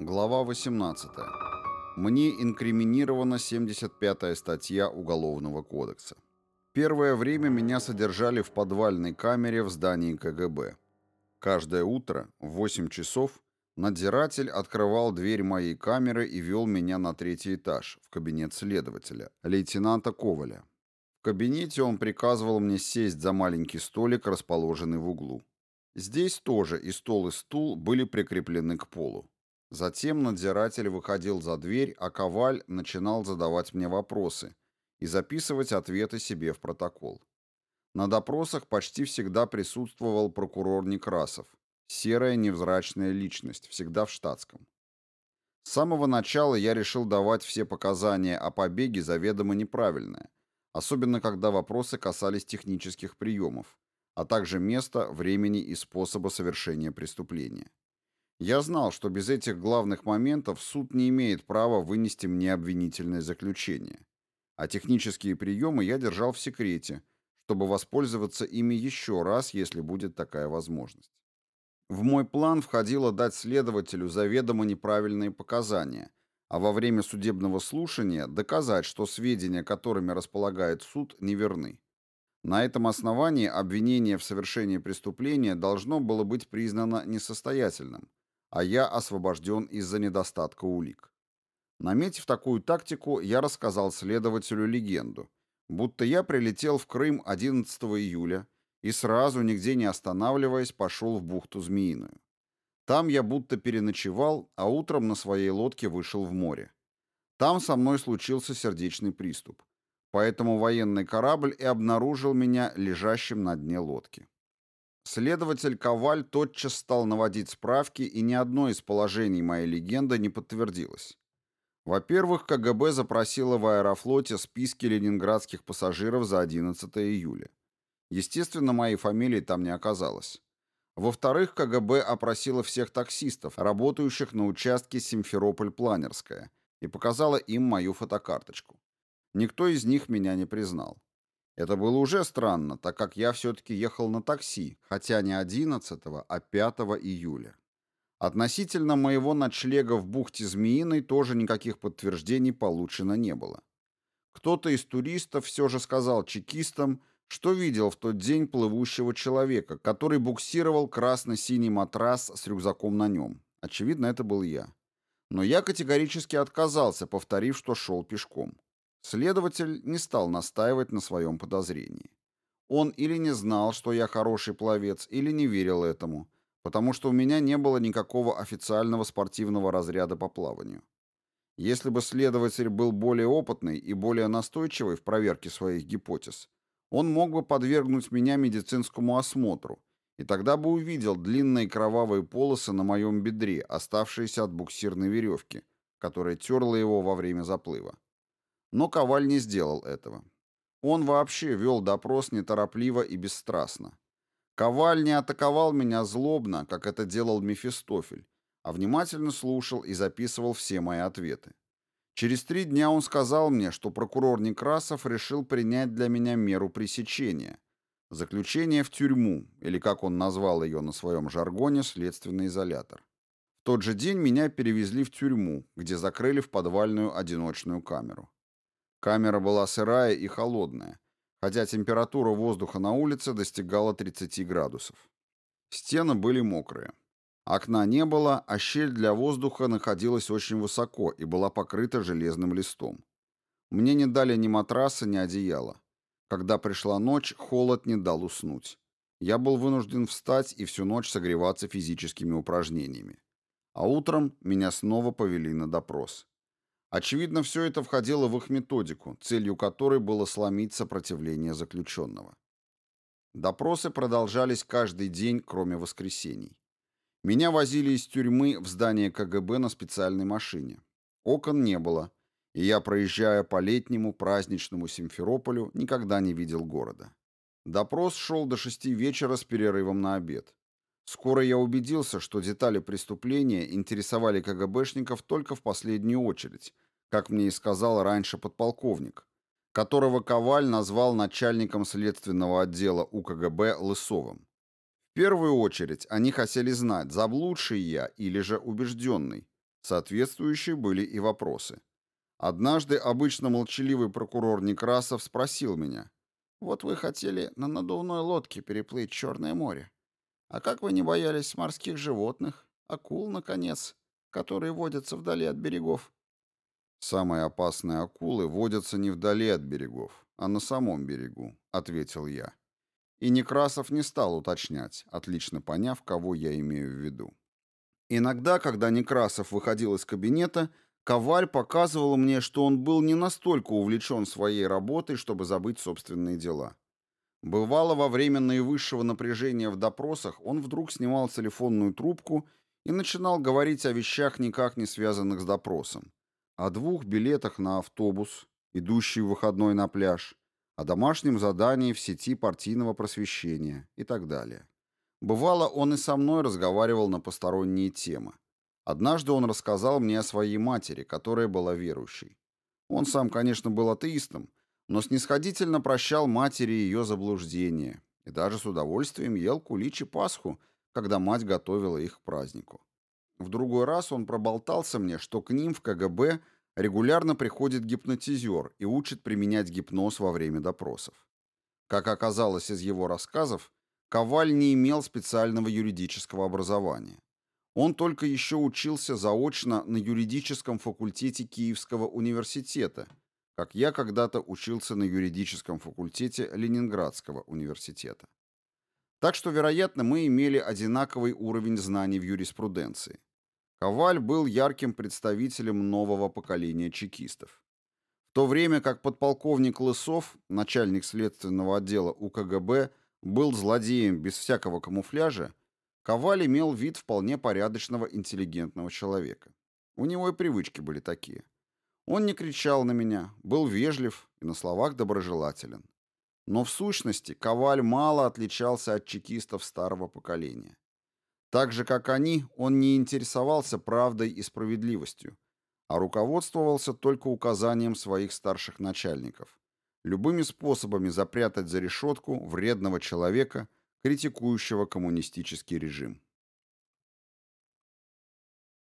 Глава 18. Мне инкриминирована 75-я статья Уголовного кодекса. Первое время меня содержали в подвальной камере в здании КГБ. Каждое утро в 8 часов надзиратель открывал дверь моей камеры и вел меня на третий этаж, в кабинет следователя, лейтенанта Коваля. В кабинете он приказывал мне сесть за маленький столик, расположенный в углу. Здесь тоже и стол, и стул были прикреплены к полу. Затем надзиратель выходил за дверь, а Коваль начинал задавать мне вопросы и записывать ответы себе в протокол. На допросах почти всегда присутствовал прокурор Некрасов, серая невзрачная личность, всегда в штатском. С самого начала я решил давать все показания о побеге заведомо неправильные, особенно когда вопросы касались технических приемов, а также места, времени и способа совершения преступления. Я знал, что без этих главных моментов суд не имеет права вынести мне обвинительное заключение, а технические приемы я держал в секрете, чтобы воспользоваться ими еще раз, если будет такая возможность. В мой план входило дать следователю заведомо неправильные показания, а во время судебного слушания доказать, что сведения, которыми располагает суд, неверны. На этом основании обвинение в совершении преступления должно было быть признано несостоятельным, а я освобожден из-за недостатка улик. Наметив такую тактику, я рассказал следователю легенду, будто я прилетел в Крым 11 июля и сразу, нигде не останавливаясь, пошел в бухту Змеиную. Там я будто переночевал, а утром на своей лодке вышел в море. Там со мной случился сердечный приступ. Поэтому военный корабль и обнаружил меня лежащим на дне лодки. Следователь Коваль тотчас стал наводить справки, и ни одно из положений моей легенды не подтвердилось. Во-первых, КГБ запросила в аэрофлоте списки ленинградских пассажиров за 11 июля. Естественно, моей фамилии там не оказалось. Во-вторых, КГБ опросила всех таксистов, работающих на участке Симферополь-Планерская, и показала им мою фотокарточку. Никто из них меня не признал. Это было уже странно, так как я все-таки ехал на такси, хотя не 11, а 5 июля. Относительно моего ночлега в бухте Змеиной тоже никаких подтверждений получено не было. Кто-то из туристов все же сказал чекистам, что видел в тот день плывущего человека, который буксировал красно-синий матрас с рюкзаком на нем. Очевидно, это был я. Но я категорически отказался, повторив, что шел пешком. Следователь не стал настаивать на своем подозрении. Он или не знал, что я хороший пловец, или не верил этому, потому что у меня не было никакого официального спортивного разряда по плаванию. Если бы следователь был более опытный и более настойчивый в проверке своих гипотез, он мог бы подвергнуть меня медицинскому осмотру, и тогда бы увидел длинные кровавые полосы на моем бедре, оставшиеся от буксирной веревки, которая терла его во время заплыва. Но Коваль не сделал этого. Он вообще вел допрос неторопливо и бесстрастно. Коваль не атаковал меня злобно, как это делал Мефистофель, а внимательно слушал и записывал все мои ответы. Через три дня он сказал мне, что прокурор Некрасов решил принять для меня меру пресечения. Заключение в тюрьму, или как он назвал ее на своем жаргоне, следственный изолятор. В тот же день меня перевезли в тюрьму, где закрыли в подвальную одиночную камеру. Камера была сырая и холодная, хотя температура воздуха на улице достигала 30 градусов. Стены были мокрые. Окна не было, а щель для воздуха находилась очень высоко и была покрыта железным листом. Мне не дали ни матраса, ни одеяла. Когда пришла ночь, холод не дал уснуть. Я был вынужден встать и всю ночь согреваться физическими упражнениями. А утром меня снова повели на допрос. Очевидно, все это входило в их методику, целью которой было сломить сопротивление заключенного. Допросы продолжались каждый день, кроме воскресений. Меня возили из тюрьмы в здание КГБ на специальной машине. Окон не было, и я, проезжая по летнему праздничному Симферополю, никогда не видел города. Допрос шел до шести вечера с перерывом на обед. Скоро я убедился, что детали преступления интересовали КГБшников только в последнюю очередь, как мне и сказал раньше подполковник, которого Коваль назвал начальником следственного отдела УКГБ Лысовым. В первую очередь они хотели знать, заблудший я или же убежденный. Соответствующие были и вопросы. Однажды обычно молчаливый прокурор Некрасов спросил меня, «Вот вы хотели на надувной лодке переплыть Черное море. А как вы не боялись морских животных, акул, наконец, которые водятся вдали от берегов?» «Самые опасные акулы водятся не вдали от берегов, а на самом берегу», — ответил я. И Некрасов не стал уточнять, отлично поняв, кого я имею в виду. Иногда, когда Некрасов выходил из кабинета, Коваль показывал мне, что он был не настолько увлечен своей работой, чтобы забыть собственные дела. Бывало, во время наивысшего напряжения в допросах он вдруг снимал телефонную трубку и начинал говорить о вещах, никак не связанных с допросом. О двух билетах на автобус, идущий в выходной на пляж, о домашнем задании в сети партийного просвещения и так далее. Бывало, он и со мной разговаривал на посторонние темы. Однажды он рассказал мне о своей матери, которая была верующей. Он сам, конечно, был атеистом, но снисходительно прощал матери ее заблуждения и даже с удовольствием ел кулич и пасху, когда мать готовила их к празднику. В другой раз он проболтался мне, что к ним в КГБ регулярно приходит гипнотизер и учит применять гипноз во время допросов. Как оказалось из его рассказов, Коваль не имел специального юридического образования. Он только еще учился заочно на юридическом факультете Киевского университета, как я когда-то учился на юридическом факультете Ленинградского университета. Так что, вероятно, мы имели одинаковый уровень знаний в юриспруденции. Коваль был ярким представителем нового поколения чекистов. В то время как подполковник Лысов, начальник следственного отдела УКГБ, был злодеем без всякого камуфляжа, Коваль имел вид вполне порядочного интеллигентного человека. У него и привычки были такие. Он не кричал на меня, был вежлив и на словах доброжелателен. Но в сущности Коваль мало отличался от чекистов старого поколения. Так же, как они, он не интересовался правдой и справедливостью, а руководствовался только указанием своих старших начальников, любыми способами запрятать за решетку вредного человека, критикующего коммунистический режим.